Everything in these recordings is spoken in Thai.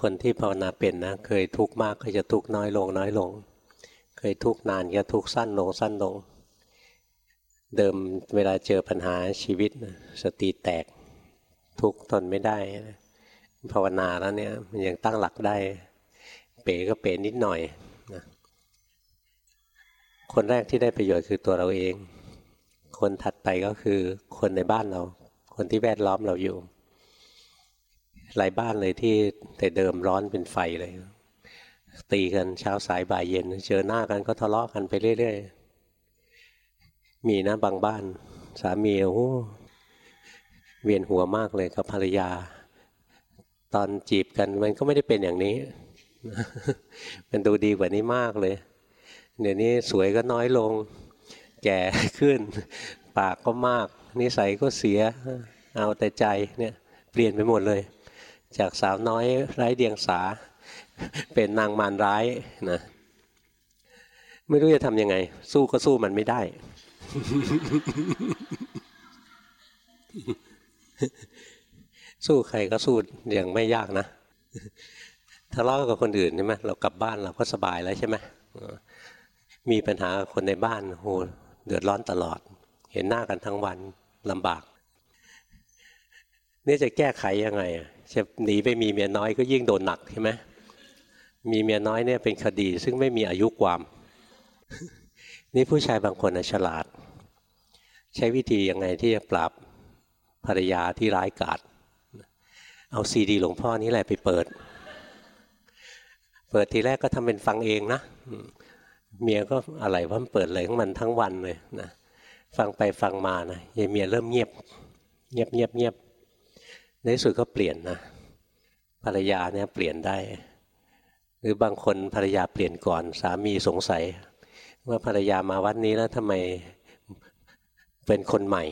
คนที่ภาวนาเป็นนะ เคยทุกข์มากก็จะทุกข์น้อยลงน้อยลง เคยทุกข์นานก็ทุกข์สั้นลงสั้นลง เดิมเวลาเจอปัญหาชีวิตสติแตกทุกข์ทนไม่ได้ภาวนาแล้วเนี่ยมันยังตั้งหลักได้ เป๋ก็เป๋นิดหน่อยนะคนแรกที่ได้ประโยชน์คือตัวเราเอง คนถัดไปก็คือคนในบ้านเรา คนที่แวดล้อมเราอยู่ หลายบ้านเลยที่แต่เดิมร้อนเป็นไฟเลย ตีกันเช้าสายบ่ายเย็น เจอหน้ากันก็ทะเลาะกันไปเรื่อยๆ มีนะบางบ้าน สามีโอ้เวียนหัวมากเลยกับภรรยา ตอนจีบกันมันก็ไม่ได้เป็นอย่างนี้ มันดูดีกว่านี้มากเลย เดี๋ยวนี้สวยก็น้อยลง แก่ขึ้น ปากก็มาก นิสัยก็เสีย เอาแต่ใจเนี่ยเปลี่ยนไปหมดเลย จากสาวน้อยไร้เดียงสา เป็นนางมารร้ายนะไม่รู้จะทำยังไง สู้ก็สู้มันไม่ได้ สู้ใครก็สู้อย่างไม่ยากนะทะเลาะกับคนอื่นใช่ไหมเรากลับบ้านเราก็สบายแล้วใช่ไหมมีปัญหาคนในบ้านโหเดือดร้อนตลอด เห็นหน้ากันทั้งวันลำบาก นี่จะแก้ไขยังไง จะหนีไปมีเมียน้อยก็ยิ่งโดนหนักใช่ไหมมีเมียน้อยเนี่ยเป็นคดี ซึ่งไม่มีอายุความ นี่ผู้ชายบางคนฉลาด ใช้วิธียังไงที่จะปราบภรรยาที่ร้ายกาจเอาซีดีหลวงพ่อนี้แหละไปเปิด เปิดทีแรกก็ทำเป็นฟังเองนะเมียก็อะไรว่ามันเปิดเลยของมันทั้งวันเลยนะฟังไปฟังมานะยายเมียเริ่มเงียบ เงียบเงียบเงียบ ในสุดก็เปลี่ยนนะภรรยาเนี่ยเปลี่ยนได้ หรือบางคนภรรยาเปลี่ยนก่อน สามีสงสัย ว่าภรรยามาวัดนี้แล้วทำไมเป็นคนใหม่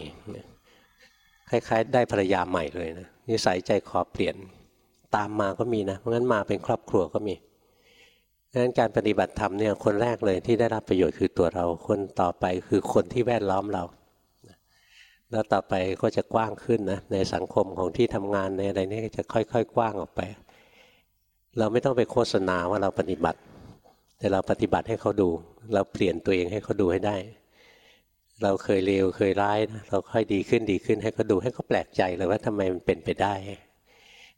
คล้าย ๆ ได้ภรรยาใหม่เลยนะนิสัยใจคอเปลี่ยนตามมาก็มีนะเพราะงั้นมาเป็นครอบครัวก็มีดังนั้นการปฏิบัติธรรมเนี่ยคนแรกเลยที่ได้รับประโยชน์คือตัวเรา คนต่อไปคือคนที่แวดล้อมเรา แล้วต่อไปก็จะกว้างขึ้นนะในสังคมของที่ทำงานในอะไรนี่จะค่อย ๆ กว้างออกไป เราไม่ต้องไปโฆษณาว่าเราปฏิบัติ แต่เราปฏิบัติให้เขาดู เราเปลี่ยนตัวเองให้เขาดูให้ได้ เราเคยเลวเคยร้ายนะเราค่อยดีขึ้นดีขึ้นให้เขาดูให้เขาแปลกใจเลยว่าทำไมมันเป็นไปได้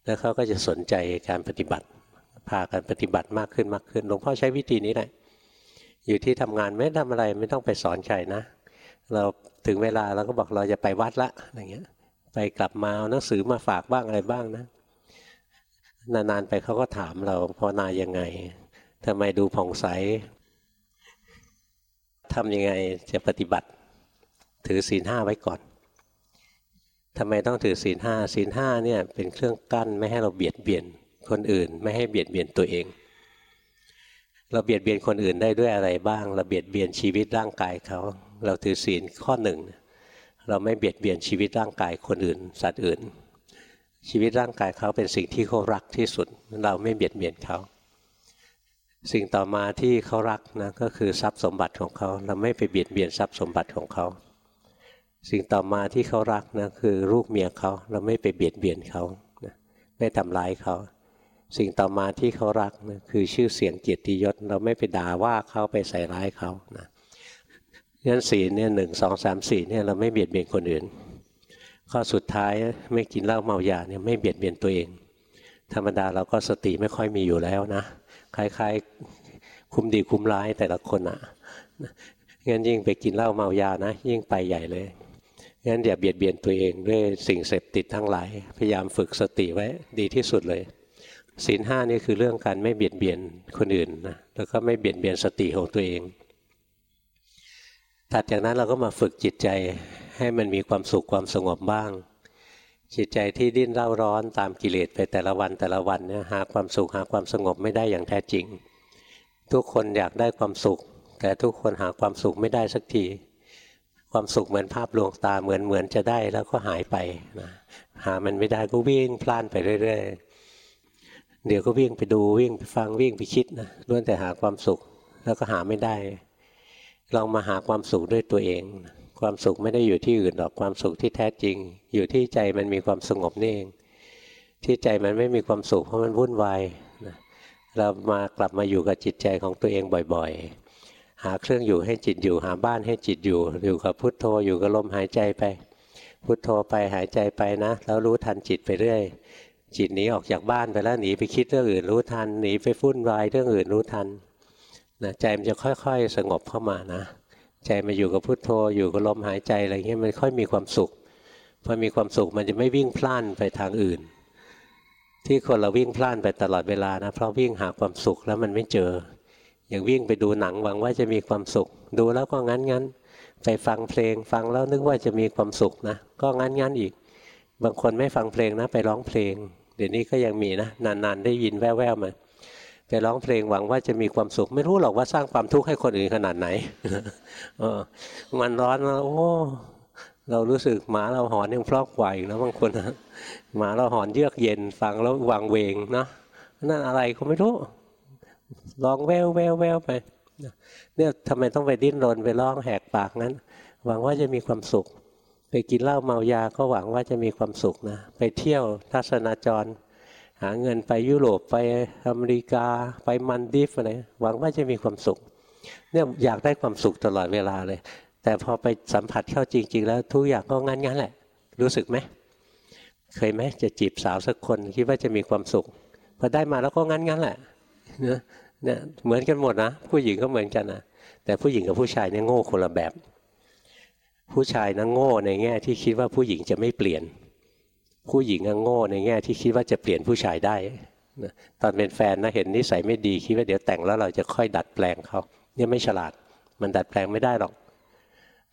แล้วเขาก็จะสนใจการปฏิบัติ พากันปฏิบัติมากขึ้นมากขึ้นหลวงพ่อใช้วิธีนี้แหละอยู่ที่ทำงานไม่ทำอะไรไม่ต้องไปสอนใครนะ เราถึงเวลาเราก็บอกเราจะไปวัดละอย่างเงี้ย ไปกลับมาเอาหนังสือมาฝากบ้างอะไรบ้างนะ นานๆไปเขาก็ถามเราภาวนายังไงทำไมดูผ่องใสทำยังไงจะปฏิบัติ ถือศีลห้าไว้ก่อนทำไมต้องถือศีลห้าศีลห้าเนี่ยเป็นเครื่องกั้นไม่ให้เราเบียดเบียนคนอื่น ไม่ให้เบียดเบียนตัวเอง เราเบียดเบียนคนอื่นได้ด้วยอะไรบ้าง เราเบียดเบียนชีวิตร่างกายเขา เราถือศีลข้อหนึ่งเราไม่เบียดเบียนชีวิตร่างกายคนอื่น สัตว์อื่น ชีวิตร่างกายเขาเป็นสิ่งที่เขารักที่สุด เราไม่เบียดเบียนเขา สิ่งต่อมาที่เขารักนะก็คือทรัพย์สมบัติของเขา เราไม่ไปเบียดเบียนทรัพย์สมบัติของเขา สิ่งต่อมาที่เขารักนะคือลูกเมียเขา เราไม่ไปเบียดเบียนเขาไม่ทำร้ายเขาสิ่งต่อมาที่เขารักนะคือชื่อเสียงเกียรติยศ เราไม่ไปด่าว่าเขาไปใส่ร้ายเขานะ งั้นศีลเนี่ยหนึ่งสองสามสี่เนี่ยเราไม่เบียดเบียนคนอื่น ข้อสุดท้ายไม่กินเหล้าเมายาเนี่ยไม่เบียดเบียนตัวเอง ธรรมดาเราก็สติไม่ค่อยมีอยู่แล้วนะคล้ายๆคุ้มดีคุ้มร้ายแต่ละคนอะ่ะงั้นยิ่งไปกินเหล้าเมายานะ ยิ่งไปใหญ่เลยงั้นอย่าเบียดเบียนตัวเองด้วยสิ่งเสพติดทั้งหลาย พยายามฝึกสติไว้ดีที่สุดเลยศีลห้านี่คือเรื่องการไม่เบียดเบียนคนอื่นนะแล้วก็ไม่เบียดเบียนสติของตัวเอง ถัดจากนั้นเราก็มาฝึกจิตใจให้มันมีความสุขความสงบบ้าง จิตใจที่ดิ้นเร่าร้อนตามกิเลสไปแต่ละวันแต่ละวันเนี่ยหาความสุขหาความสงบไม่ได้อย่างแท้จริง ทุกคนอยากได้ความสุข แต่ทุกคนหาความสุขไม่ได้สักทีความสุขเหมือนภาพลวงตาเหมือนเหมือนจะได้แล้วก็หายไปนะหามันไม่ได้ก็วิ่งพล่านไปเรื่อยๆเดี๋ยวก็วิ่งไปดูวิ่งไปฟังวิ่งไปคิดนะล้วนแต่หาความสุขแล้วก็หาไม่ได้ ลองมาหาความสุขด้วยตัวเอง ความสุขไม่ได้อยู่ที่อื่นหรอกความสุขที่แท้จริง อยู่ที่ใจมันมีความสงบนี่เอง ที่ใจมันไม่มีความสุขเพราะมันวุ่นวายนะเรามากลับมาอยู่กับจิตใจของตัวเองบ่อยๆ หาเครื่องอยู่ให้จิตอยู่ หาบ้านให้จิตอยู่ อยู่กับพุทโธอยู่กับลมหายใจไป พุทโธไปหายใจไปนะ แล้วรู้ทันจิตไปเรื่อยจิตหนีออกจากบ้านไปแล้วหนีไปคิดเรื่องอื่นรู้ทันหนีไปฟุ้นวายเรื่องอื่นรู้ทัน นะใจมันจะค่อย ๆ สงบเข้ามานะใจมาอยู่กับพุทโธอยู่กับลมหายใจอะไรเงี้ยมันค่อยมีความสุขพอมีความสุขมันจะไม่วิ่งพล่านไปทางอื่น ที่คนเราวิ่งพล่านไปตลอดเวลานะเพราะวิ่งหาความสุขแล้วมันไม่เจอ อย่างวิ่งไปดูหนังหวังว่าจะมีความสุข ดูแล้วก็งั้นงั้นไปฟังเพลงฟังแล้วนึกว่าจะมีความสุขนะก็งั้นงั้นอีก บางคนไม่ฟังเพลงนะไปร้องเพลง เดี๋ยวนี้ก็ยังมีนะนานๆได้ยินแว่วๆมา ไปร้องเพลงหวังว่าจะมีความสุข ไม่รู้หรอกว่าสร้างความทุกข์ให้คนอื่นขนาดไหนมันร้อนแล้วโอ้เรารู้สึกหมาเราหอนยังพลอกไหวนะบางคนนะหมาเราหอนเยือกเย็นฟังแล้ววางเวงนะนั่นอะไรก็ไม่รู้ลองแววแววแววไปเนี่ยทำไมต้องไปดิ้นรนไปร้องแหกปากนั้น หวังว่าจะมีความสุข ไปกินเหล้าเมายาก็หวังว่าจะมีความสุขนะ ไปเที่ยวทัศนาจร หาเงินไปยุโรปไปอเมริกาไปมันดิฟอะไรหวังว่าจะมีความสุข เนี่ยอยากได้ความสุขตลอดเวลาเลย แต่พอไปสัมผัสเข้าจริง ๆ แล้วทุกอย่างก็งั้นงันแหละ รู้สึกไหมเคยไหมจะจีบสาวสักคนคิดว่าจะมีความสุขพอได้มาแล้วก็งั้นงันแหละเนี่ยเนี่ยเหมือนกันหมดนะผู้หญิงก็เหมือนกันนะแต่ผู้หญิงกับผู้ชายเนี่ยโง่คนละแบบ ผู้ชายนะโง่ในแง่ที่คิดว่าผู้หญิงจะไม่เปลี่ยน ผู้หญิงโง่ในแง่ที่คิดว่าจะเปลี่ยนผู้ชายได้ตอนเป็นแฟนนะเห็นนิสัยไม่ดีคิดว่าเดี๋ยวแต่งแล้วเราจะค่อยดัดแปลงเขาเนี่ยไม่ฉลาด มันดัดแปลงไม่ได้หรอก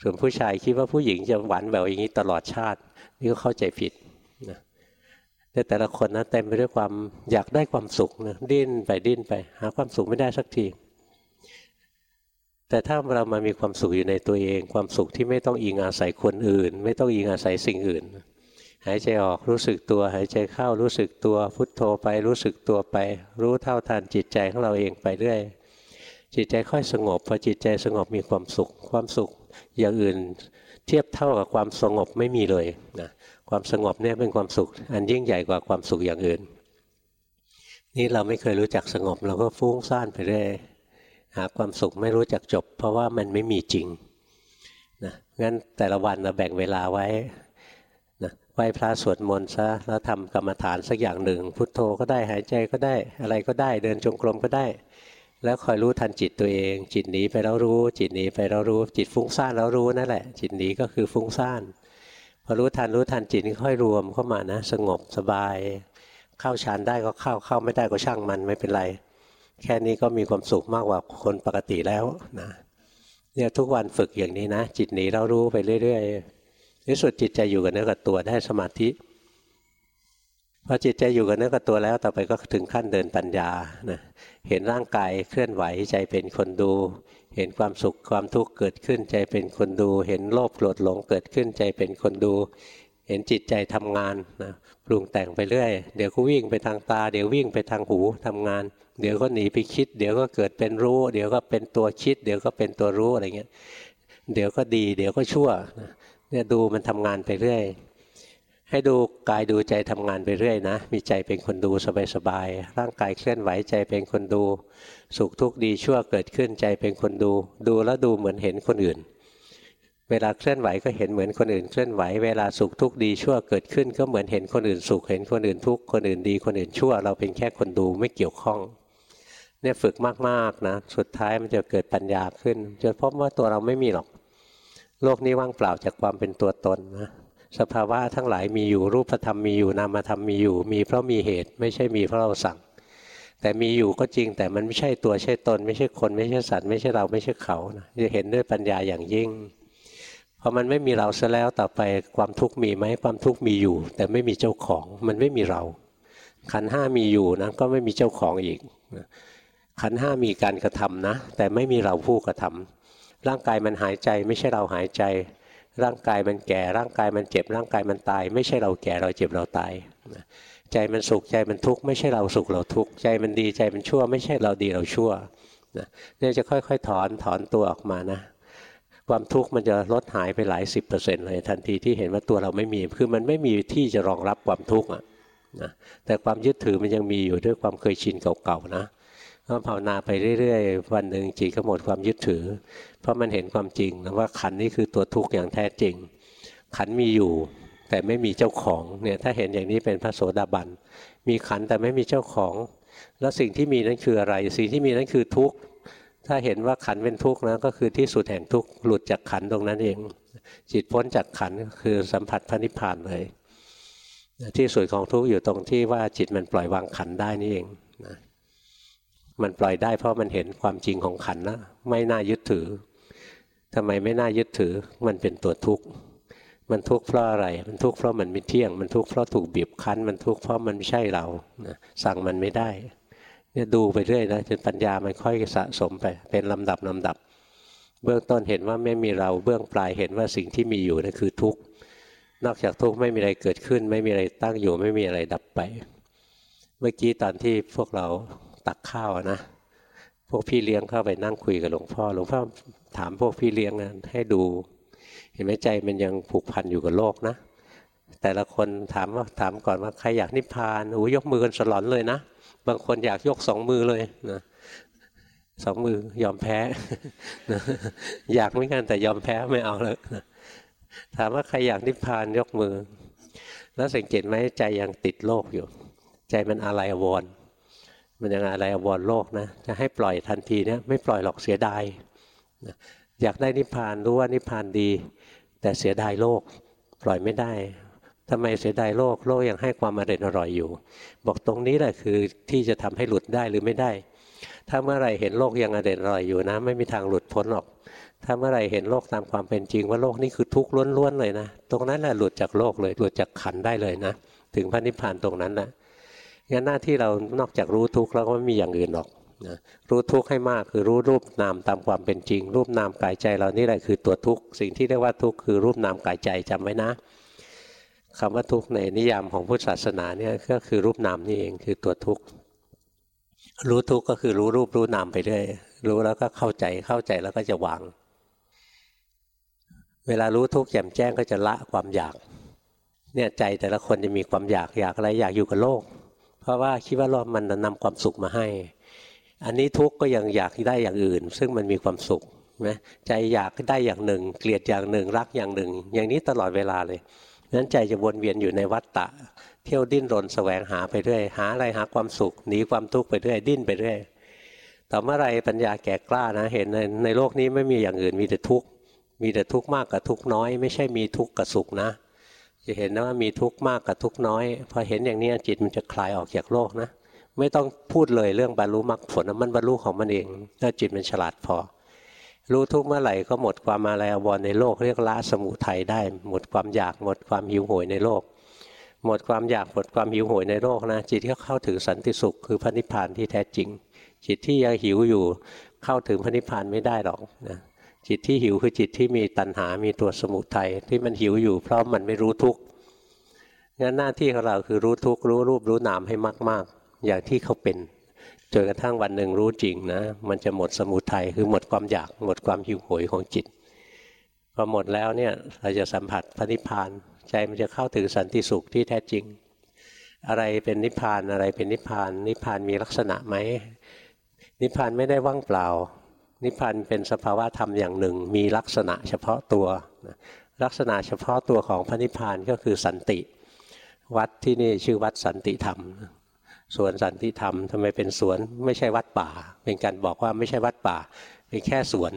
ส่วนผู้ชายคิดว่าผู้หญิงจะหวานแหววอย่างนี้ตลอดชาติ นี่ก็เข้าใจผิดนะแต่แต่ละคนนะเต็มไปด้วยความอยากได้ความสุขนะดิ้นไปดิ้นไป หาความสุขไม่ได้สักที แต่ถ้าเรามามีความสุขอยู่ในตัวเอง ความสุขที่ไม่ต้องอิงอาศัยคนอื่น ไม่ต้องอิงอาศัยสิ่งอื่น หายใจออกรู้สึกตัว หายใจเข้ารู้สึกตัว พุทโธไปรู้สึกตัวไป รู้เท่าทันจิตใจของเราเองไปเรื่อยจิตใจค่อยสงบพอจิตใจสงบมีความสุข ความสุขอย่างอื่นเทียบเท่ากับความสงบไม่มีเลยนะความสงบเนี่ยเป็นความสุข อันยิ่งใหญ่กว่าความสุขอย่างอื่น นี่เราไม่เคยรู้จักสงบเราก็ฟุ้งซ่านไปเรื่อยหาความสุขไม่รู้จักจบ เพราะว่ามันไม่มีจริงนะงั้นแต่ละวันเราแบ่งเวลาไว้ ไหว้พระสวดมนต์ซะแล้วทำกรรมฐานสักอย่างหนึ่ง พุทโธก็ได้หายใจก็ได้ อะไรก็ได้เดินจงกรมก็ได้ แล้วคอยรู้ทันจิตตัวเอง จิตหนีไปแล้วรู้ จิตหนีไปแล้วรู้ จิตฟุ้งซ่านแล้วรู้นั่นแหละ จิตหนีก็คือฟุ้งซ่านพอรู้ทันรู้ทันจิตค่อยรวมเข้ามานะ สงบสบาย เข้าฌานได้ก็เข้าเข้าไม่ได้ก็ช่างมันไม่เป็นไร แค่นี้ก็มีความสุขมากกว่าคนปกติแล้วนะเนี่ยทุกวันฝึกอย่างนี้นะ จิตหนีเรารู้ไปเรื่อย ๆ ในสุดจิตใจอยู่กับเนื้อกับตัวได้สมาธิพอจิตใจอยู่กับเนื้อกับตัวแล้วต่อไปก็ถึงขั้นเดินปัญญานะเห็นร่างกายเคลื่อนไหวใจเป็นคนดู เห็นความสุขความทุกข์เกิดขึ้นใจเป็นคนดู เห็นโลภโกรธหลงเกิดขึ้นใจเป็นคนดู เห็นจิตใจทำงานนะปรุงแต่งไปเรื่อย เดี๋ยวก็วิ่งไปทางตา เดี๋ยววิ่งไปทางหูทำงาน เดี๋ยวก็หนีไปคิด เดี๋ยวก็เกิดเป็นรู้ เดี๋ยวก็เป็นตัวคิด เดี๋ยวก็เป็นตัวรู้อะไรเงี้ยเดี๋ยวก็ดี เดี๋ยวก็ชั่ว เนี่ยดูมันทำงานไปเรื่อย ให้ดูกายดูใจทำงานไปเรื่อยนะ มีใจเป็นคนดูสบายๆ ร่างกายเคลื่อนไหวใจเป็นคนดู สุขทุกข์ดีชั่วเกิดขึ้นใจเป็นคนดู ดูแล้วดูเหมือนเห็นคนอื่น เวลาเคลื่อนไหวก็เห็นเหมือนคนอื่นเคลื่อนไหว เวลาสุขทุกข์ดีชั่วเกิดขึ้น ก็เหมือนเห็นคนอื่นสุขเห็นคนอื่นทุกข์คนอื่นดีคนอื่นชั่ว เราเป็นแค่คนดูไม่เกี่ยวข้องเนี่ยฝึกมากๆนะ สุดท้ายมันจะเกิดปัญญาขึ้นจนพบว่าตัวเราไม่มีหรอก โลกนี้ว่างเปล่าจากความเป็นตัวตนนะสภาวะทั้งหลายมีอยู่รูปธรรมมีอยู่นามธรรมมีอยู่ มีเพราะมีเหตุ ไม่ใช่มีเพราะเราสั่ง แต่มีอยู่ก็จริง แต่มันไม่ใช่ตัวใช่ตน ไม่ใช่คนไม่ใช่สัตว์ไม่ใช่เราไม่ใช่เขานะจะเห็นด้วยปัญญาอย่างยิ่งพอมันไม่มีเราซะแล้วต่อไปความทุกข์มีไหมความทุกข์มีอยู่ แต่ไม่มีเจ้าของมันไม่มีเรา ขันห้ามีอยู่นะก็ไม่มีเจ้าของอีกขันห้ามีการกระทำนะ แต่ไม่มีเราผู้กระทำ ร่างกายมันหายใจไม่ใช่เราหายใจ ร่างกายมันแก่ ร่างกายมันเจ็บ ร่างกายมันตาย ไม่ใช่เราแก่เราเจ็บเราตายใจมันสุขใจมันทุกข์ไม่ใช่เราสุขเราทุกข์ใจมันดีใจมันชั่ว ไม่ใช่เราดีเราชั่วเนี่ยจะค่อยๆ ถอนถอนตัวออกมานะความทุกข์มันจะลดหายไปหลายสิบเปอร์เซ็นต์เลยทันทีที่เห็นว่าตัวเราไม่มี คือมันไม่มีที่จะรองรับความทุกข์อะนะแต่ความยึดถือมันยังมีอยู่ด้วยความเคยชินเก่าๆนะ ก็ภาวนาไปเรื่อยๆ วันหนึ่งจิตก็หมดความยึดถือ เพราะมันเห็นความจริงนะว่าขันนี่คือตัวทุกข์อย่างแท้จริง ขันมีอยู่ แต่ไม่มีเจ้าของเนี่ยถ้าเห็นอย่างนี้เป็นพระโสดาบันมีขันแต่ไม่มีเจ้าของ แล้วสิ่งที่มีนั้นคืออะไร สิ่งที่มีนั้นคือทุกข์ถ้าเห็นว่าขันเป็นทุกข์นะก็คือที่สุดแห่งทุกข์หลุดจากขันตรงนั้นเอง จิตพ้นจากขันคือสัมผัสพระนิพพานเลย ที่สุดของทุกข์อยู่ตรงที่ว่าจิตมันปล่อยวางขันได้นี่เอง มันปล่อยได้เพราะมันเห็นความจริงของขันนะไม่น่ายึดถือทำไมไม่น่ายึดถือมันเป็นตัวทุกข์มันทุกข์เพราะอะไร มันทุกข์เพราะมันไม่เที่ยง มันทุกข์เพราะถูกบีบคั้น มันทุกข์เพราะมันไม่ใช่เรานะสั่งมันไม่ได้ เนี่ยดูไปเรื่อยนะจนปัญญามันค่อยสะสมไป เป็นลำดับลำดับ เบื้องต้นเห็นว่าไม่มีเรา เบื้องปลายเห็นว่าสิ่งที่มีอยู่นั่นคือทุกข์ นอกจากทุกข์ไม่มีอะไรเกิดขึ้น ไม่มีอะไรตั้งอยู่ ไม่มีอะไรดับไป เมื่อกี้ตอนที่พวกเรา ตักข้าวนะพวกพี่เลี้ยงเข้าไปนั่งคุยกับหลวงพ่อ หลวงพ่อถามพวกพี่เลี้ยงนะให้ดู เห็นไหมใจมันยังผูกพันอยู่กับโลกนะ แต่ละคนถามว่าถามก่อนว่าใครอยากนิพพานโอ้ยกมือกันสลอนเลยนะ บางคนอยากยกสองมือเลยนะสองมือยอมแพ้นะอยากไม่กันแต่ยอมแพ้ไม่เอาเลยนะถามว่าใครอยากนิพพานยกมือ แล้วสังเกตไหมใจยังติดโลกอยู่ ใจมันอะไรววร มันยังอะไรอววรโลกนะจะให้ปล่อยทันทีเนี่ยไม่ปล่อยหรอกเสียดายอยากได้นิพพานรู้ว่านิพพานดี แต่เสียดายโลก ปล่อยไม่ได้ทำไมเสียดายโลกโลกยังให้ความอร่อยอร่อยอยู่ บอกตรงนี้แหละคือที่จะทำให้หลุดได้หรือไม่ได้ ถ้าเมื่อไรเห็นโลกยังอร่อยอร่อยอยู่นะ ไม่มีทางหลุดพ้นหรอก ถ้าเมื่อไรเห็นโลกตามความเป็นจริงว่าโลกนี้คือทุกข์ล้วนๆเลยนะ ตรงนั้นแหละหลุดจากโลกเลยหลุดจากขันได้เลยนะ ถึงพระนิพพานตรงนั้นแหละ งั้นหน้าที่เรานอกจากรู้ทุกข์แล้วก็ไม่มีอย่างอื่นหรอกนะรู้ทุกข์ให้มากคือรู้รูปนามตามความเป็นจริง รูปนามกายใจเรานี่แหละคือตัวทุกข์สิ่งที่เรียกว่าทุกข์คือรูปนามกายใจจำไว้นะคำว่าทุกข์ในนิยามของพุทธศาสนาเนี่ยก็คือรูปนามนี่เองคือตัวทุกข์รู้ทุกข์ก็คือรู้รูปรู้นามไปเรื่อยรู้แล้วก็เข้าใจเข้าใจแล้วก็จะวาง เวลารู้ทุกข์แจ่มแจ้งก็จะละความอยากเนี่ยใจแต่ละคนจะมีความอยากอยากอะไรอยากอยู่กับโลก เพราะว่าคิดว่าโลกมันนำความสุขมาให้ อันนี้ทุกข์ก็ยังอยากได้อย่างอื่น ซึ่งมันมีความสุขนะใจอยากได้อย่างหนึ่ง เกลียดอย่างหนึ่ง รักอย่างหนึ่ง อย่างนี้ตลอดเวลาเลยนั้นใจจะวนเวียนอยู่ในวัฏฏะ เที่ยวดิ้นรนแสวงหาไปเรื่อยหาอะไรหาความสุขหนีความทุกข์ไปเรื่อยดิ้นไปเรื่อยต่อเมื่อไรปัญญาแก่กล้านะเห็นในในโลกนี้ไม่มีอย่างอื่นมีแต่ทุกข์มีแต่ทุกข์มากกับทุกข์น้อย ไม่ใช่มีทุกข์กับสุขนะ จะเห็นนะว่ามีทุกข์มากกับทุกข์น้อย พอเห็นอย่างนี้จิตมันจะคลายออกจากโลกนะ ไม่ต้องพูดเลยเรื่องบรรลุมรรคผลมันบรรลุของมันเองถ้าจิตมันฉลาดพอ รู้ทุกเมื่อไหร่ก็หมดความมาลายอวรในโลกเรียกละสมุทัยได้ หมดความอยากหมดความหิวโหยในโลก หมดความอยากหมดความหิวโหยในโลกนะจิตก็เข้าถึงสันติสุขคือพระนิพพานที่แท้จริง จิตที่ยังหิวอยู่เข้าถึงพระนิพพานไม่ได้หรอกนะ จิตที่หิวคือจิตที่มีตัณหา มีตัวสมุทัยที่มันหิวอยู่เพราะมันไม่รู้ทุกข์งั้นหน้าที่ของเราคือรู้ทุกข์รู้รูปรู้นามให้มากอย่างที่เขาเป็นจนกระทั่งวันหนึ่งรู้จริงนะมันจะหมดสมุทัยคือหมดความอยาก หมดความหิวโหยของจิตพอหมดแล้วเนี่ยเราจะสัมผัสพระนิพพาน ใจมันจะเข้าถึงสันติสุขที่แท้จริง อะไรเป็นนิพพานอะไรเป็นนิพพาน นิพพานมีลักษณะไหมนิพพานไม่ได้ว่างเปล่า นิพพานเป็นสภาวะธรรมอย่างหนึ่ง มีลักษณะเฉพาะตัว ลักษณะเฉพาะตัวของพระนิพพานก็คือสันติ วัดที่นี่ชื่อวัดสันติธรรมสวนสันติธรรมทำไมเป็นสวนไม่ใช่วัดป่า เป็นการบอกว่าไม่ใช่วัดป่า เป็นแค่สวน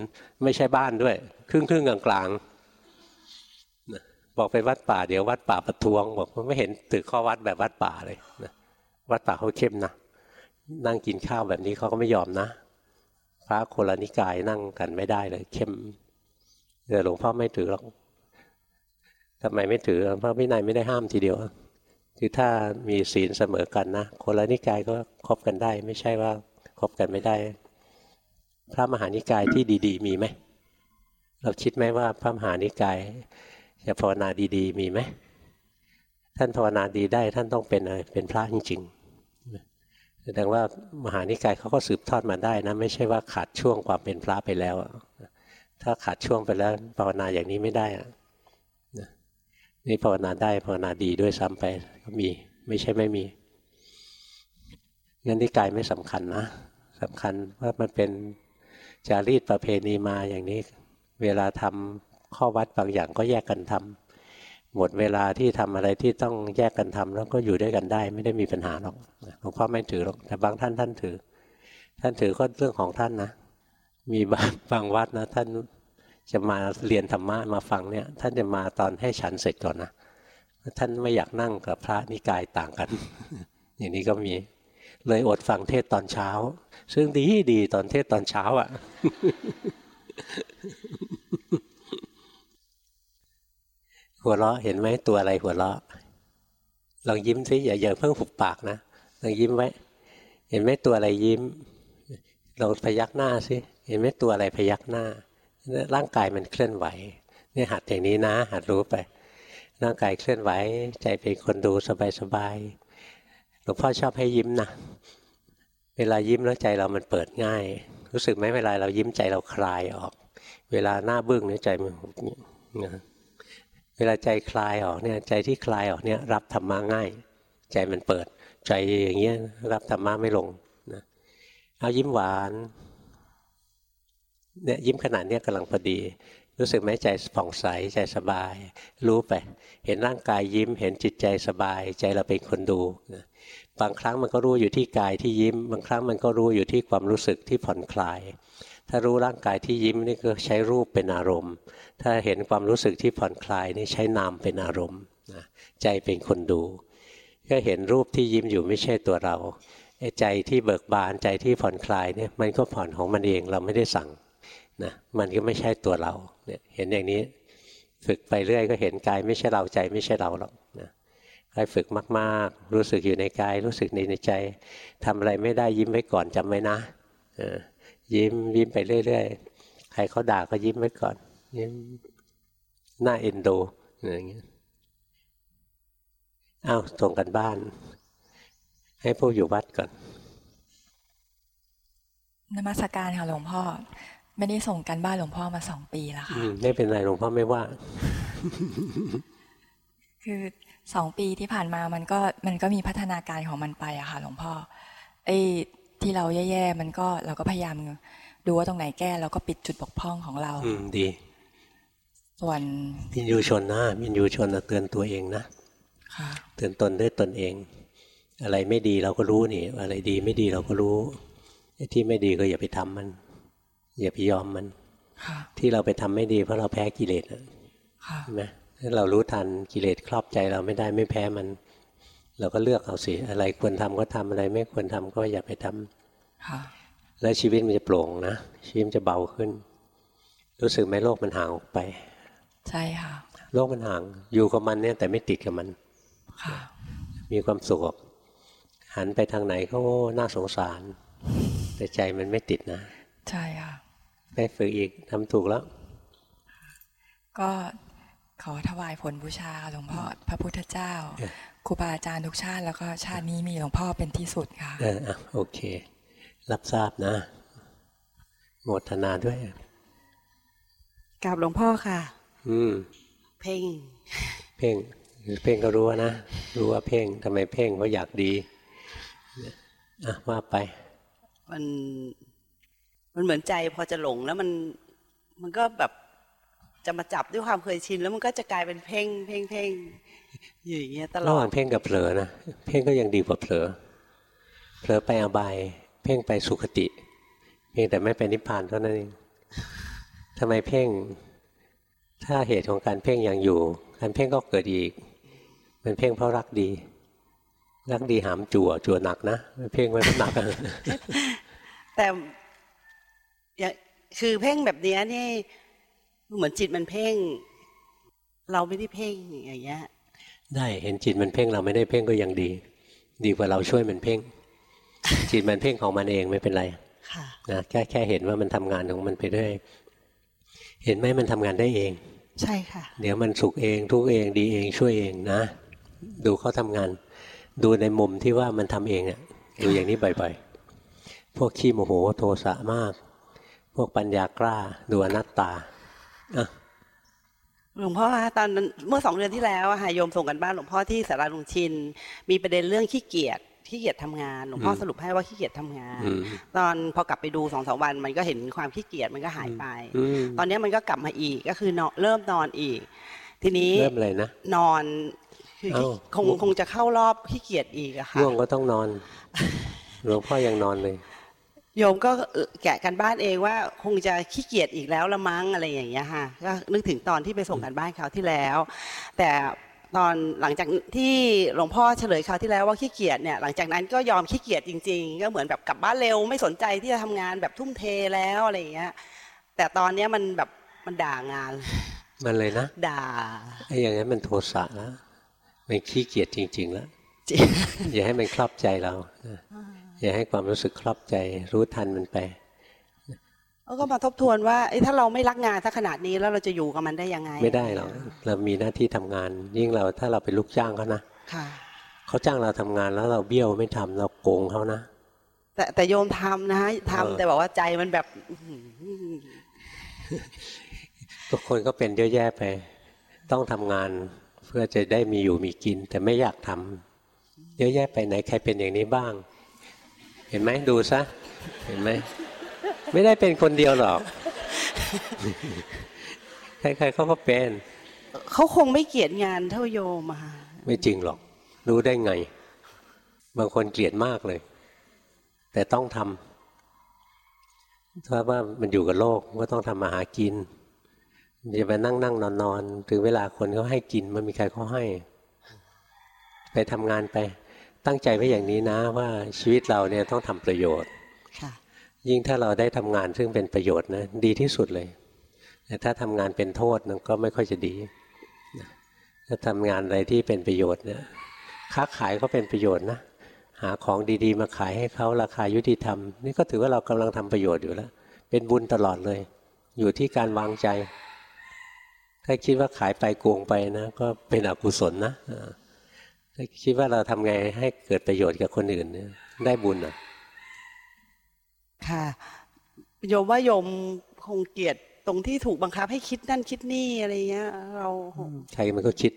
ไม่ใช่บ้านด้วย ครึ่งครึ่งกลางกลางบอกไปวัดป่าเดี๋ยววัดป่าประท้วง บอกไม่เห็นตึกข้อวัดแบบวัดป่าเลยนะวัดป่าเขาเข้มนะนั่งกินข้าวแบบนี้เขาก็ไม่ยอมนะ ระโคลนิกายนั่งกันไม่ได้เลย เข้มแต่หลวงพ่อไม่ถือหรอกทำไมไม่ถือเพราะวินัยไม่ได้ห้ามทีเดียวคือถ้ามีศีลเสมอกันนะคนละนิกายก็คบกันได้ ไม่ใช่ว่าคบกันไม่ได้ พระมหานิกายที่ดี ๆ มีไหมเราคิดไหมว่าพระมหานิกายจะภาวนาดี ๆ มีไหมท่านภาวนาดีได้ ท่านต้องเป็นอะไรเป็นพระจริงๆ ดงว่ามหานิกายเขาก็สืบทอดมาได้นะไม่ใช่ว่าขาดช่วงความเป็นพระไปแล้ว ถ้าขาดช่วงไปแล้วภาวนาอย่างนี้ไม่ได้นี่ภาวนาได้ภาวนาดีด้วยซ้ำไปก็มีไม่ใช่ไม่มีงั้นที่กายไม่สำคัญนะสำคัญว่ามันเป็นจารีตประเพณีมาอย่างนี้ เวลาทำข้อวัดบางอย่างก็แยกกันทำ หมดเวลาที่ทำอะไรที่ต้องแยกกันทำแล้วก็อยู่ด้วยกันได้ ไม่ได้มีปัญหาหรอกหลวงพ่อไม่ถือหรอกแต่บางท่านท่านถือ ท่านถือก็เรื่องของท่านนะมีบางบางวัดนะ ท่านจะมาเรียนธรรมะมาฟังเนี่ย ท่านจะมาตอนให้ฉันเสร็จก่อนนะท่านไม่อยากนั่งกับพระนิกายต่างกัน อย่างนี้ก็มี เลยอดฟังเทศตอนเช้า ซึ่งดีดีตอนเทศตอนเช้าอะ่ะ หัวเราะเห็นไหมตัวอะไรหัวเราะลองยิ้มสิอย่าอย่าเพิ่งหุบปากนะลองยิ้มไว้ เห็นไหมตัวอะไรยิ้มเราพยักหน้าสิเห็นไหมตัวอะไรพยักหน้าร่างกายมันเคลื่อนไหวนี่หัดอย่างนี้นะ หัดรู้ไป ร่างกายเคลื่อนไหว ใจเป็นคนดูสบายๆหลวงพ่อชอบให้ยิ้มนะเวลายิ้มแล้วใจเรามันเปิดง่าย รู้สึกไหมเวลาเรายิ้มใจเราคลายออก เวลาหน้าบึ้งเนี่ยใจมัน เวลาใจคลายออกเนี่ยใจที่คลายออกเนี่ยรับธรรมะง่าย ใจมันเปิด ใจอย่างเงี้ยรับธรรมะไม่ลงนะเอายิ้มหวานเนี่ยยิ้มขนาดเนี้กำลังพอดี รู้สึกไหมใจผ่องใสใจสบาย รู้ไป เห็นร่างกายยิ้ม เห็นจิตใจสบาย ใจเราเป็นคนดูนะบางครั้งมันก็รู้อยู่ที่กายที่ยิ้ม บางครั้งมันก็รู้อยู่ที่ความรู้สึกที่ผ่อนคลาย ถ้ารู้ร่างกายที่ยิ้มนี่ก็ใช้รูปเป็นอารมณ์ ถ้าเห็นความรู้สึกที่ผ่อนคลายนี่ใช้นามเป็นอารมณ์นะใจเป็นคนดู ก็เห็นรูปที่ยิ้มอยู่ไม่ใช่ตัวเราใจที่เบิกบานใจที่ผ่อนคลายเนี่ยมันก็ผ่อนของมันเองเราไม่ได้สั่งนะมันก็ไม่ใช่ตัวเราเนี่ยเห็นอย่างนี้ฝึกไปเรื่อยก็เห็นกายไม่ใช่เราใจไม่ใช่เราหรอกนะใครฝึกมาก ๆ รู้สึกอยู่ในกาย รู้สึกในในใจทำอะไรไม่ได้ยิ้มไว้ก่อนจำไว้นะยิ้มยิ้มไปเรื่อย ๆ ใครเขาด่าก็ยิ้มไว้ก่อน ยิ้มหน้าเอ็นดูอย่างเงี้ยอ้าวส่งกันบ้าน ให้ผู้อยู่วัดก่อนนมัสการค่ะหลวงพ่อ ไม่ได้ส่งกันบ้านหลวงพ่อมาสองปีแล้วค่ะไม่เป็นไรหลวงพ่อไม่ว่า คือสองปีที่ผ่านมามันก็มันก็มีพัฒนาการของมันไปอะค่ะ หลวงพ่อไอ้ที่เราแย่ๆมันก็เราก็พยายามดูว่าตรงไหนแก้ แล้วก็ปิดจุดบกพร่องของเรา อืมดีส่ วนมินยูชนนะมินยูชนเตือนตัวเองนะเตือนตนด้วยตนเอง อะไรไม่ดีเราก็รู้นี่ อะไรดีไม่ดีเราก็รู้ที่ไม่ดีก็อย่าไปทำมัน อย่าไปยอมมันที่เราไปทำไม่ดี เพราะเราแพ้กิเลสใช่ไหมถ้าเรารู้ทันกิเลสครอบใจเราไม่ได้ไม่แพ้มัน เราก็เลือกเอาสิอะไรควรทำก็ทำอะไร ไม่ควรทำก็อย่าไปทำแล้วชีวิตมันจะโปร่งนะชีวิตจะเบาขึ้น รู้สึกไหมโลกมันห่างออกไป ใช่ค่ะ โลกมันห่างอยู่กับมันเนี่ยแต่ไม่ติดกับมันมีความสุขหันไปทางไหนก็น่าสงสาร แต่ใจมันไม่ติดนะ ใช่ค่ะไปฝึกอีกทำถูกแล้ว ก็ขอถวายผลบูชาหลวงพ่อพระพุทธเจ้าครูบาอาจารย์ทุกชาติ แล้วก็ชาตินี้มีหลวงพ่อเป็นที่สุดค่ะเออโอเค รับทราบนะโมทนาด้วยกราบหลวงพ่อค่ะอืม เพ่ง เพ่ง เพ่งก็รู้นะ รู้ว่าเพ่งทำไมเพ่งเพราะอยากดีอะว่าไป มันมันเหมือนใจพอจะหลงแล้วมันมันก็แบบจะมาจับด้วยความเคยชิน แล้วมันก็จะกลายเป็นเพ่งเพ่งเพ่งอย่างเงี้ยตลอดระหว่างเพ่งกับเผลอนะเพ่งก็ยังดีกว่าเผลอเผลอไปอบายเพ่งไปสุขติ เพียงแต่ไม่ไปนิพพานเท่านั้นเองทำไมเพ่ง ถ้าเหตุของการเพ่งยังอยู่ การเพ่งก็เกิดอีก มันเพ่งเพราะรักดี รักดีหามจั่วจั่วหนักนะเพ่งไว้หนักแต่คือเพ่งแบบนี้นี่เหมือนจิตมันเพ่ง เราไม่ได้เพ่งอย่างเงี้ยได้เห็นจิตมันเพ่งเราไม่ได้เพ่งก็ยังดี ดีกว่าเราช่วยมันเพ่ง จิตมันเพ่งของมันเองไม่เป็นไรนะแค่แค่เห็นว่ามันทำงานของมันไปเรื่อย เห็นไหมมันทำงานได้เอง ใช่ค่ะ เดี๋ยวมันสุขเองทุกเองดีเองช่วยเองนะ ดูเขาทำงาน ดูในมุมที่ว่ามันทำเองอะดูอย่างนี้บ่อยๆพวกขี้โมโหโทสะมาก พวกปัญญากล้า ดูอนัตตาอะหลวงพ่อคะตอนนั้นเมื่อสองเดือนที่แล้วอะค่ะโยมส่งกันบ้านหลวงพ่อที่สาราลุงชิน มีประเด็นเรื่องขี้เกียจ ขี้เกียจทำงานหลวงพ่อสรุปให้ว่าขี้เกียจทำงานอืมตอนพอกลับไปดูสองสามวัน มันก็เห็นความขี้เกียจมันก็หายไปอืมตอนนี้มันก็กลับมาอีกก็คือนอนเริ่มนอนอีก ทีนี้เริ่มเลยนะนอนคือขี้เอ้าคงคงจะเข้ารอบขี้เกียจอีกอะค่ะง่วงก็ต้องนอนหลวงพ่อยังนอนเลยโยมก็แกะกันบ้านเองว่าคงจะขี้เกียจอีกแล้วละมั้งอะไรอย่างเงี้ยค่ะก็นึกถึงตอนที่ไปส่งกันบ้านคราวที่แล้ว แต่ ตอนหลังจากที่หลวงพ่อเฉลยคราวที่แล้วว่าขี้เกียจเนี่ยหลังจากนั้นก็ยอมขี้เกียจจริง ๆ ก็เหมือนแบบกลับบ้านเร็วไม่สนใจที่จะทำงานแบบทุ่มเทแล้วอะไรอย่างเงี้ยแต่ตอนเนี้ยมันแบบมันด่างาน มันเลยนะ ด่าไอ้อย่างนั้นมันโทสะแล้วมันขี้เกียจจริง ๆ แล้วจริงอย่าให้มันครอบใจเรานะอย่าให้ความรู้สึกครอบใจรู้ทันมันไป แล้วก็มาทบทวนว่าเอ้ยถ้าเราไม่รักงานสักขนาดนี้แล้วเราจะอยู่กับมันได้ยังไง ไม่ได้หรอกเรามีหน้าที่ทำงาน ยิ่งเราถ้าเราเป็นลูกจ้างเขานะค่ะเขาจ้างเราทำงานแล้วเราเบี้ยวไม่ทำเราโกงเขานะ แต่แต่โยมทำนะฮะเออทำแต่บอกว่าใจมันแบบอื้อหือทุกคนก็เป็นเยอะแยะไป ต้องทำงานเพื่อจะได้มีอยู่มีกิน แต่ไม่อยากทำเยอะแยะไปไหนใครเป็นอย่างนี้บ้าง เห็นไหมดูซะเห็นไหม ไม่ได้เป็นคนเดียวหรอก ใครๆเขาก็เป็น เขาคงไม่เกลียดงานเท่าโยมอะค่ะไม่จริงหรอก รู้ได้ไง บางคนเกลียดมากเลย แต่ต้องทำเพราะว่ามันอยู่กับโลกก็ต้องทำมาหากินจะไปนั่งนั่งนอนนอนถึงเวลาคนเขาให้กินมันมีใครเขาให้ ไปทำงานไป ตั้งใจไว้อย่างนี้นะว่าชีวิตเราเนี่ยต้องทำประโยชน์ค่ะ ยิ่งถ้าเราได้ทำงานซึ่งเป็นประโยชน์นะดีที่สุดเลย แต่ถ้าทำงานเป็นโทษนะก็ไม่ค่อยจะดี ถ้าทำงานอะไรที่เป็นประโยชน์เนี่ยค้าขายก็เป็นประโยชน์นะหาของดีๆ มาขายให้เขาราคายุติธรรม นี่ก็ถือว่าเรากำลังทำประโยชน์อยู่แล้ว เป็นบุญตลอดเลย อยู่ที่การวางใจ ถ้าคิดว่าขายไปโกงไปนะ ก็เป็นอกุศลนะถ้าคิดว่าเราทำไงให้เกิดประโยชน์กับคนอื่นเนี่ยได้บุญอะ ค่ะ โยมว่าโยมคงเกลียดตรงที่ถูกบังคับให้คิดนั่นคิดนี่อะไรเงี้ย เราคงใครมันก็คิด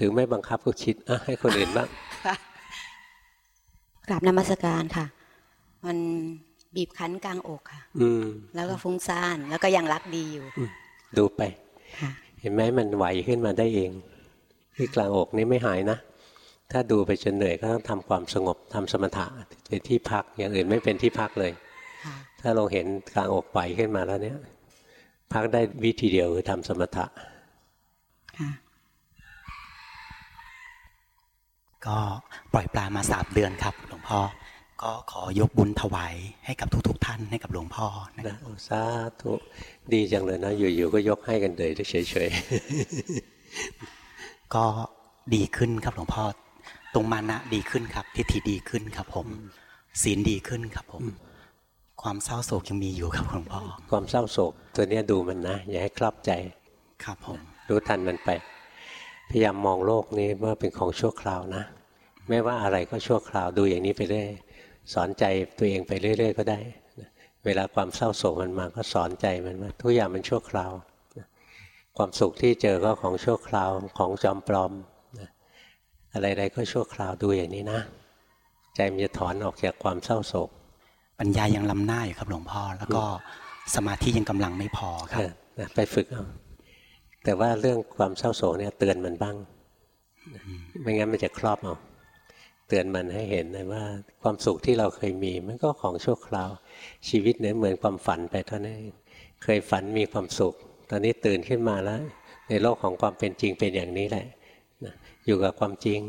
ถึงไม่บังคับก็คิดอะให้คนอื่นบ้างค่ะกราบนมัสการค่ะ มันบีบคั้นกลางอกค่ะ อืม แล้วก็ฟุ้งซ่านแล้วก็ยังรักดีอยู่ดูไปค่ะเห็นไหมมันไหวขึ้นมาได้เอง ที่กลางอกนี่ไม่หายนะถ้าดูไปจนเหนื่อยก็ต้องทำความสงบทำสมถะเป็นที่พักอย่างอื่นไม่เป็นที่พักเลยค่ะ ถ้าเราเห็นกลางอกไหวขึ้นมาแล้วเนี่ยพักได้วิธีเดียวคือทำสมถะค่ะก็ปล่อยปลามาสามเดือนครับ หลวงพ่อ ก็ขอยกบุญถวายให้กับทุกๆท่านให้กับหลวงพ่อนะคนะรับโอ้สาธุดีจังเลยนะอยู่ๆก็ยกให้กันเลยเฉยก็ดีขึ้นครับหลวงพ่อ ตรงมานะดีขึ้นครับ ทิฏฐิดีขึ้นครับผม ศีลดีขึ้นครับผม ความเศร้าโศกยังมีอยู่ครับหลวงพ่อๆความเศร้าโศก ตัวเนี้ยดูมันนะ อย่าให้ครอบใจครับผมรู้ทันมันไป พยายามมองโลกนี้ว่าเป็นของชั่วคราวนะ ไม่ว่าอะไรก็ชั่วคราวดูอย่างนี้ไปเรื่อยสอนใจตัวเองไปเรื่อย ๆ ก็ได้นะเวลาความเศร้าโศกมันมาก็สอนใจมันว่าทุกอย่างมันชั่วคราวนะความสุขที่เจอก็ของชั่วคราวของจอมปลอมนะอะไรๆก็ชั่วคราวดูอย่างนี้นะ ใจมันจะถอนออกจากความเศร้าโศก ปัญญายังล้ำหน้าอยู่ครับหลวงพ่อ แล้วก็สมาธิยังกำลังไม่พอครับเออนะไปฝึกเอาแต่ว่าเรื่องความเศร้าโศกเนี่ยเตือนมันบ้าง ไม่งั้นมันจะครอบเอาเตือนมันให้เห็นนะว่าความสุขที่เราเคยมี มันก็ของชั่วคราว ชีวิตเนี่ยเหมือนความฝันไปเท่านั้นเองเคยฝันมีความสุข ตอนนี้ตื่นขึ้นมาแล้ว ในโลกของความเป็นจริงเป็นอย่างนี้แหละนะอยู่กับความจริง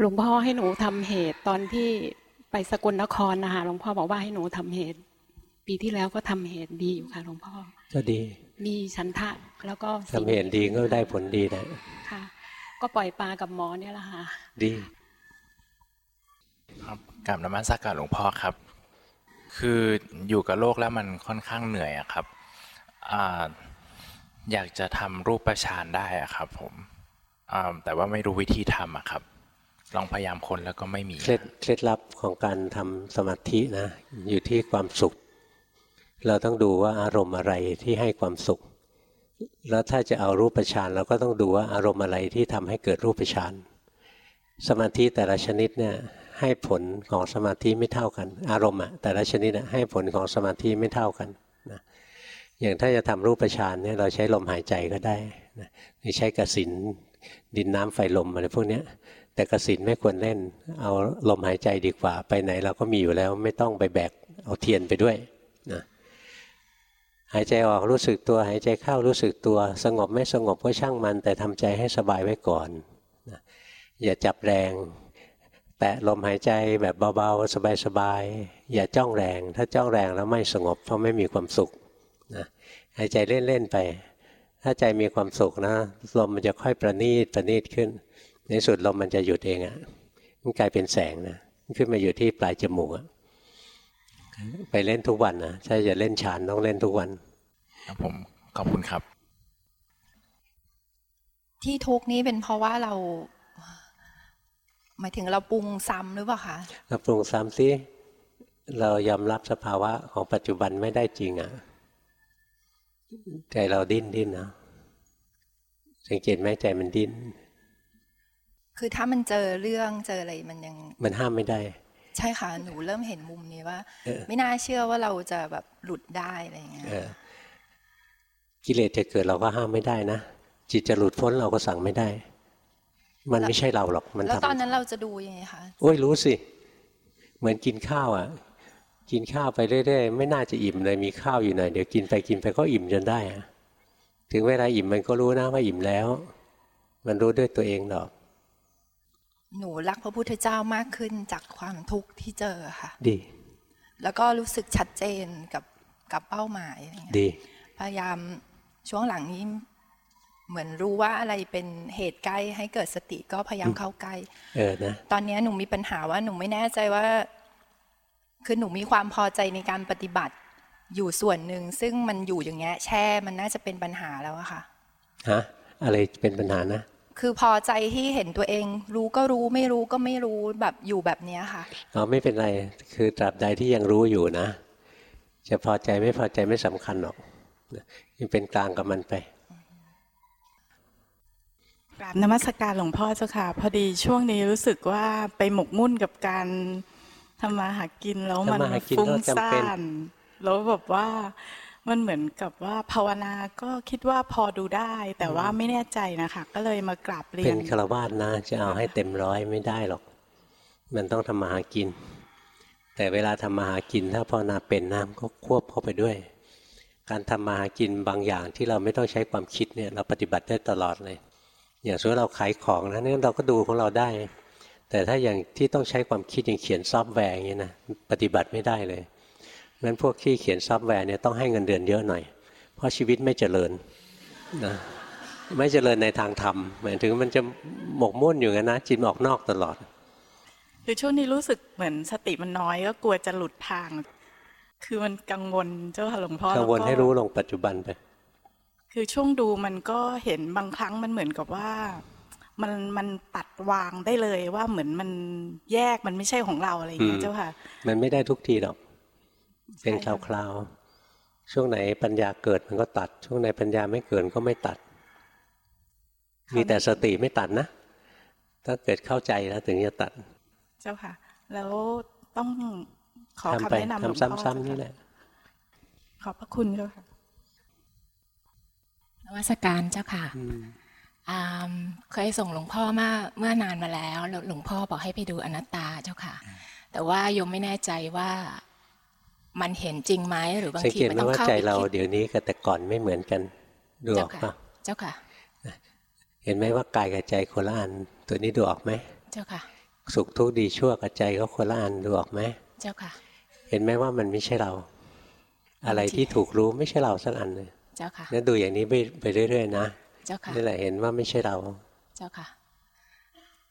หลวงพ่อให้หนูทำเหตุตอนที่ ไปสกลนครนะคะหลวงพ่อบอกว่าให้หนูทำเหตุ ปีที่แล้วก็ทำเหตุดีอยู่ค่ะหลวงพ่อ ก็ดี มีฉันทะแล้วก็ทำเห็นดีก็ได้ผลดีนะค่ะ ก็ปล่อยปลากับหมอเนี่ยแหละค่ะ ดี ครับกลับนมัสการหลวงพ่อครับ คืออยู่กับโลกแล้วมันค่อนข้างเหนื่อยอะครับอาอยากจะทำรูปประชานได้อะครับ ผมอ่าแต่ว่าไม่รู้วิธีทำอะครับ ลองพยายามคนแล้วก็ไม่มี เคล็ดเคล็ดลับของการทำสมาธินะ อยู่ที่ความสุข เราต้องดูว่าอารมณ์อะไรที่ให้ความสุข แล้วถ้าจะเอารูปฌานเราก็ต้องดูว่าอารมณ์อะไรที่ทำให้เกิดรูปฌานสมาธิแต่ละชนิดเนี่ยให้ผลของสมาธิไม่เท่ากัน อารมณ์อะแต่ละชนิดให้ผลของสมาธิไม่เท่ากันนะอย่างถ้าจะทำรูปฌานเนี่ยเราใช้ลมหายใจก็ได้นะหรือใช้กสินดินน้ำไฟลมอะไรพวกเนี้ย แต่กสินไม่ควรเล่น เอาลมหายใจดีกว่า ไปไหนเราก็มีอยู่แล้วไม่ต้องไปแบกเอาเทียนไปด้วยนะหายใจออกรู้สึกตัวหายใจเข้ารู้สึกตัว สงบไม่สงบก็ช่างมัน แต่ทำใจให้สบายไว้ก่อนนะอย่าจับแรง แตะลมหายใจแบบเบาๆสบายๆอย่าจ้องแรง ถ้าจ้องแรงแล้วไม่สงบเพราะไม่มีความสุขนะหายใจเล่นๆไป ถ้าใจมีความสุขนะลมมันจะค่อยประณีตประณีตขึ้น ในสุดลมมันจะหยุดเองอะ่ะมันกลายเป็นแสงนะขึ้นมาอยู่ที่ปลายจมูกอะไปเล่นทุกวันนะถ้าจะเล่นฌานต้องเล่นทุกวันครับผมขอบคุณครับ ที่ทุกนี้เป็นเพราะว่าเรา หมายถึงเราปรุงซ้ำหรือเปล่าคะเราปรุงซ้ำซิเรายอมรับสภาวะของปัจจุบันไม่ได้จริงอะ่ะใจเราดิ้นดิ้นนะสังเกตไหมใจมันดิ้น คือถ้ามันเจอเรื่องเจออะไรมันยัง มันห้ามไม่ได้ ใช่ค่ะ หนูเริ่มเห็นมุมนี้ว่าเออไม่น่าเชื่อว่าเราจะแบบหลุดได้อะไรอย่างเงี้ยเออกิเลสจะเกิดเราก็ห้ามไม่ได้นะจิตจะหลุดพ้นเราก็สั่งไม่ได้ มันไม่ใช่เราหรอกมันแล้วทำตอนนั้นเราจะดูยังไงคะโอ้ยรู้สิเหมือนกินข้าวอะ กินข้าวไปเรื่อยๆไม่น่าจะอิ่มเลยมีข้าวอยู่หน่อยเดี๋ยวกินไปกินไปก็อิ่มจนได้อะถึงเวลาอิ่มมันก็รู้นะว่าอิ่มแล้ว มันรู้ด้วยตัวเองหรอก หนูรักพระพุทธเจ้ามากขึ้นจากความทุกข์ที่เจอค่ะ ดี แล้วก็รู้สึกชัดเจนกับกับเป้าหมายอะไรเงี้ยดี พยายามช่วงหลังนี้ เหมือนรู้ว่าอะไรเป็นเหตุใกล้ให้เกิดสติก็พยายามเข้าใกล้ เออนะตอนนี้หนูมีปัญหาว่าหนูไม่แน่ใจว่า คือหนูมีความพอใจในการปฏิบัติอยู่ส่วนหนึ่งซึ่งมันอยู่อย่างเงี้ยแช่มันน่าจะเป็นปัญหาแล้วอะค่ะฮะอะไรเป็นปัญหานะ คือพอใจที่เห็นตัวเอง รู้ก็รู้ไม่รู้ก็ไม่รู้แบบอยู่แบบเนี้ยค่ะอ๋อไม่เป็นไรคือตราบใดที่ยังรู้อยู่นะ จะพอใจไม่พอใจไม่สำคัญหรอกยังเป็นกลางกับมันไปกราบนมัสการหลวงพ่อเจ้าค่ะ พอดีช่วงนี้รู้สึกว่าไปหมกมุ่นกับการทำมาหากินแล้วมันทำมาหากินฟุ้งก็จำซ่าเป็นนแล้วแบบว่า มันเหมือนกับว่าภาวนาก็คิดว่าพอดูได้ แต่ว่าไม่แน่ใจนะคะก็เลยมากราบเรียนเป็นนฆราวาสนะจะเอาให้เต็มร้อยไม่ได้หรอก มันต้องทำมาหากิน แต่เวลาทำมาหากินถ้าภาวนาเป็นน้ำก็ควบเข้าไปด้วย การทำมาหากินบางอย่างที่เราไม่ต้องใช้ความคิดเนี่ยเราปฏิบัติได้ตลอดเลย อย่างสมมติเราขายของนะนี่เราก็ดูของเราได้ แต่ถ้าอย่างที่ต้องใช้ความคิดอย่างเขียนซอฟต์แวร์อย่างนี้นะปฏิบัติไม่ได้เลย งั้นพวกที่เขียนซอฟต์แวร์เนี่ยต้องให้เงินเดือนเยอะหน่อย เพราะชีวิตไม่เจริญนะไม่เจริญในทางธรรมหมายถึงมันจะหมกมุ่นอยู่งั้นนะจิตออกนอกตลอด คือช่วงนี้รู้สึกเหมือนสติมันน้อยก็กลัวจะหลุดทาง คือมันกังวลเจ้าค่ะหลวงพ่อกังวลก็ให้รู้ลงปัจจุบันไปคือช่วงดูมันก็เห็นบางครั้งมันเหมือนกับว่ามันมันตัดวางได้เลยว่าเหมือนมันแยกมันไม่ใช่ของเราอะไรอย่างเงี้อืยมเจ้าค่ะ มันไม่ได้ทุกทีหรอก เป็นใช่คค่ะราวๆช่วงไหนปัญญาเกิดมันก็ตัด ช่วงไหนปัญญาไม่เกิดก็ไม่ตัด มีแต่สติไม่ตัดนะ ถ้าเกิดเข้าใจแล้วถึงจะตัด เจ้าค่ะ แล้วต้องขอทำคำไปแนะนำหลวงทำพ่อซ้ำๆนี่แหละขอบพระคุณเจ้าค่ะนวัสการเจ้าค่ะอืมอ่าเคยส่งหลวงพ่อมาเมื่อนานมาแล้วแล้วหลวงพ่อบอกให้ไปดูอนัตตาเจ้าค่ะ แต่ว่าโยมไม่แน่ใจว่า มันเห็นจริงไหมหรือบางสังทีเกตมันไหมต้องว่าเข้าใจไปเราคิดเดี๋ยวนี้กับแต่ก่อนไม่เหมือนกันดูออกปะเจ้าค่ะ เห็นไหมว่ากายกับใจคนละอัน ตัวนี้ดูออกไหมเจ้าค่ะ สุขทุกข์ดีชั่วกับใจก็คนละอันดูออกไหมเจ้าค่ะ เห็นไหมว่ามันไม่ใช่เรา อะไรที่ถูกรู้ไม่ใช่เราสักอันเลยเจ้าค่ะนั่นดูอย่างนี้ไปไปเรื่อยๆนะเจ้าค่ะนี่แหละเห็นว่าไม่ใช่เรา เจ้าค่ะ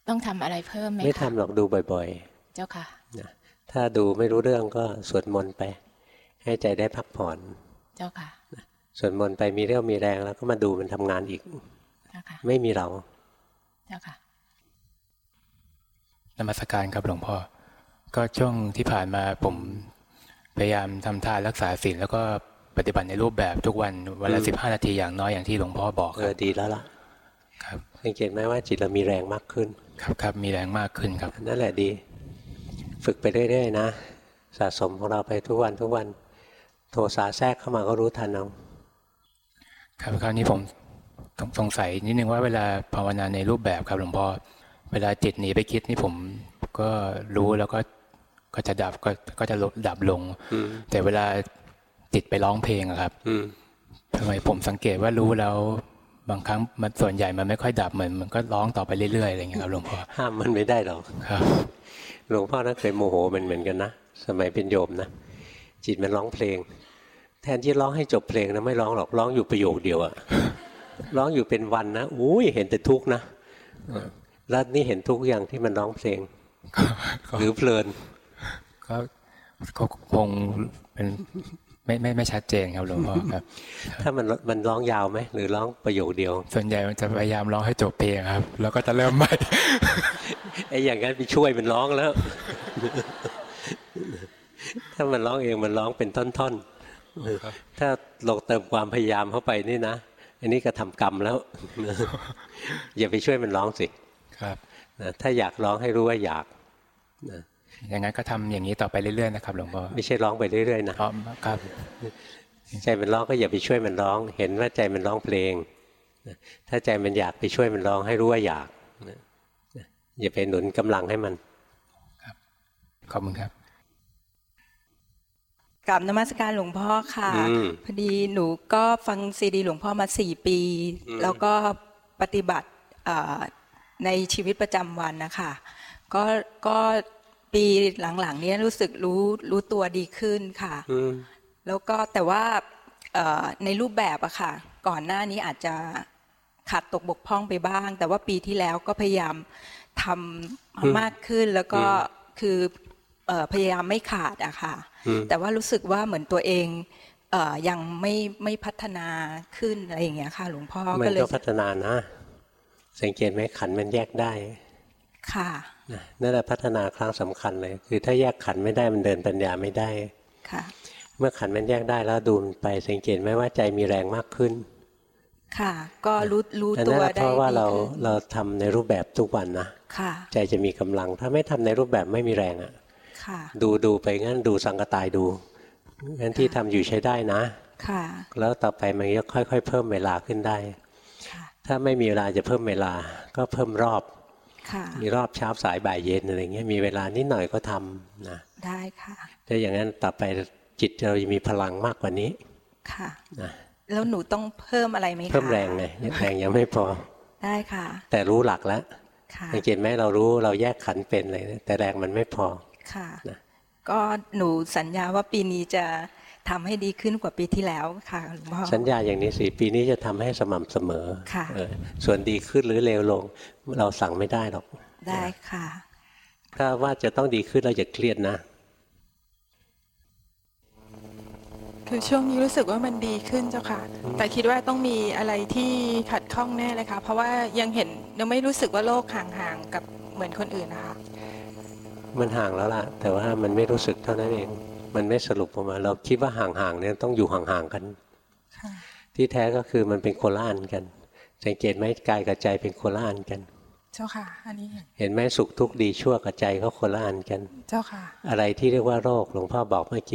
ต้องทำอะไรเพิ่มไหมไม่คะทำหรอกดูบ่อยเจ้าค่ะๆนะ ถ้าดูไม่รู้เรื่องก็สวดมนต์ไป ให้ใจได้พักผ่อน เจ้าค่ะสวดมนต์ไปมีเรี่ยวมีแรงแล้วก็มาดูมันทำงานอีกเจ้าค่ะไม่มีเรา เจ้าค่ะนมัสการครับหลวงพ่อ ก็ช่วงที่ผ่านมาผมพยายามทำทานรักษาศีลแล้วก็ปฏิบัติในรูปแบบทุกวันวันละสิบห้านาทีอย่างน้อยอย่างที่หลวงพ่อบอกเออดีแล้วล่ะ ครับสังเกตไหมว่าจิตเรามีแรงมากขึ้น ครับครับมีแรงมากขึ้นครับนั่นแหละดี ฝึกไปเรื่อยๆนะ สะสมของเราไปทุกวันทุกวัน โทสะแทรกเข้ามาก็รู้ทันเอาครับคราวนี้ผมสงสัยนิดนึงว่าเวลาภาวนาในรูปแบบครับหลวงพ่อเวลาจิตหนีไปคิดนี่ผมก็รู้แล้วก็ก็จะดับก็ก็จะลดดับลง แต่เวลาจิตไปร้องเพลงอะครับทำไมผมสังเกตว่ารู้แล้วบางครั้งมันส่วนใหญ่มันไม่ค่อยดับเหมือนมันก็ร้องต่อไปเรื่อยๆอะไรอย่างเงี้ยครับหลวงพ่อห้ามมันไม่ได้หรอกครับ หลวงพ่อน่าเคยโมโหมันเหมือนกันนะสมัยเป็นโยมนะจิตมันร้องเพลง แทนที่ร้องให้จบเพลงนะไม่ร้องหรอกร้องอยู่ประโยคเดียวอะร้องอยู่เป็นวันนะอุ้ยเห็นแต่ทุกข์นะแล้วนี่เห็นทุกอย่างที่มันร้องเพลงหรือเพลินก็ก็คงเป็น ไม่ไม่ไม่ชัดเจนครับหลวงพ่อครับ ถ้ามันมันร้องยาวไหมหรือร้องประโยคเดียว ส่วนใหญ่มันจะพยายามร้องให้จบเพลงครับ แล้วก็จะเริ่มใหม่ไอ้อย่างนั้นไปช่วยมันร้องแล้ว ถ้ามันร้องเองมันร้องเป็นท่อนๆถ้าลงเติมความพยายามเข้าไปนี่นะอันนี้ก็ทำกรรมแล้วอย่าไปช่วยมันร้องสิครับนะถ้าอยากร้องให้รู้ว่าอยากนะ อย่างนั้นก็ทำอย่างนี้ต่อไปเรื่อยๆนะครับหลวงพ่อไม่ใช่ร้องไปเรื่อยๆนะครับใจมันร้องก็อย่าไปช่วยมันร้อง เห็นว่าใจมันร้องเพลงนะถ้าใจมันอยากไปช่วยมันร้องให้รู้ว่าอยากนะอย่าไปหนุนกำลังให้มันขอบคุณครับกราบนมัสการหลวงพ่อค่ะอืมพอดีหนูก็ฟังซีดีหลวงพ่อมาสี่ปีอืมแล้วก็ปฏิบัติอ่าในชีวิตประจำวันนะคะก็ก็ ปีหลังๆเนี้รู้สึกรู้รู้ตัวดีขึ้นค่ะอืมแล้วก็แต่ว่าเอ่อในรูปแบบอะค่ะ ก่อนหน้านี้อาจจะขาดตกบกพร่องไปบ้าง แต่ว่าปีที่แล้วก็พยายามทำมากขึ้นแล้วก็คือเอ่อพยายามไม่ขาดอะค่ะอืมแต่ว่ารู้สึกว่าเหมือนตัวเองเอ่อยังไม่ไม่พัฒนาขึ้นอะไรอย่างเงี้ยค่ะ หลวงพ่อมันก็เลยก็พัฒนานะ สังเกตไหมขันมันแยกได้ ค่ะนะนั่นแหละพัฒนาครั้งสำคัญเลย คือถ้าแยกขันไม่ได้มันเดินปัญญาไม่ได้ค่ะ เมื่อขันมันแยกได้แล้วดูมันไปสังเกตไหมว่าใจมีแรงมากขึ้น ค่ะ ก็รู้รู้อันตันั้นวนะเพได้ราะว่าดีเราขึ้นเราทำในรูปแบบทุกวันนะค่ะ ใจจะมีกำลัง ถ้าไม่ทำในรูปแบบไม่มีแรงอะ่ะค่ะ ดูดูไปงั้นดูสังกตายดูงั้นที่ทำอยู่ใช้ได้นะค่ะ แล้วต่อไปมันก็ค่อย ๆ เพิ่มเวลาขึ้นได้ถ้าไม่มีเวลาจะเพิ่มเวลาก็เพิ่มรอบค่ะ มีรอบเช้าสายบ่ายเย็นอะไรเงี้ยมีเวลานิดหน่อยก็ทำนะได้ค่ะถ้าอย่างนั้นต่อไปจิตเราจะมีพลังมากกว่านี้ค่ะนะแล้วหนูต้องเพิ่มอะไรไหมคะเพิ่มแรงไงแรงยังไม่พอได้ค่ะ แต่รู้หลักแล้วค่ะสังเกตไหมเรารู้เราแยกขันเป็นเลยนะแต่แรงมันไม่พอค่ะนะก็หนูสัญญาว่าปีนี้จะ ทำให้ดีขึ้นกว่าปีที่แล้วค่ะหลวงพ่อสัญญาอย่างนี้สิปีนี้จะทำให้สม่ำเสมอค่ะเออส่วนดีขึ้นหรือเลวลงเราสั่งไม่ได้หรอก ได้ค่ะ ถ้าว่าจะต้องดีขึ้นเราอย่าเครียดนะ คือช่วงนี้รู้สึกว่ามันดีขึ้นเจ้าค่ะ แต่คิดว่าต้องมีอะไรที่ขัดข้องแน่เลยค่ะ เพราะว่ายังเห็นยังไม่รู้สึกว่าโลกห่างๆกับเหมือนคนอื่นนะคะ มันห่างแล้วล่ะ แต่ว่ามันไม่รู้สึกเท่านั้นเอง มันไม่สรุปออกมา เราคิดว่าห่างๆเนี่ยต้องอยู่ห่างๆกันค่ะที่แท้ก็คือมันเป็นโคละอันกัน สังเกตไหมกายกับใจเป็นโคละอันกัน เจ้าค่ะ อันนี้เห็นเห็นไหมสุขทุกข์ดีชั่วกับใจก็โคละอันกัน เจ้าค่ะ อะไรที่เรียกว่าโรคหลวงพ่อบอกเมื่อกี้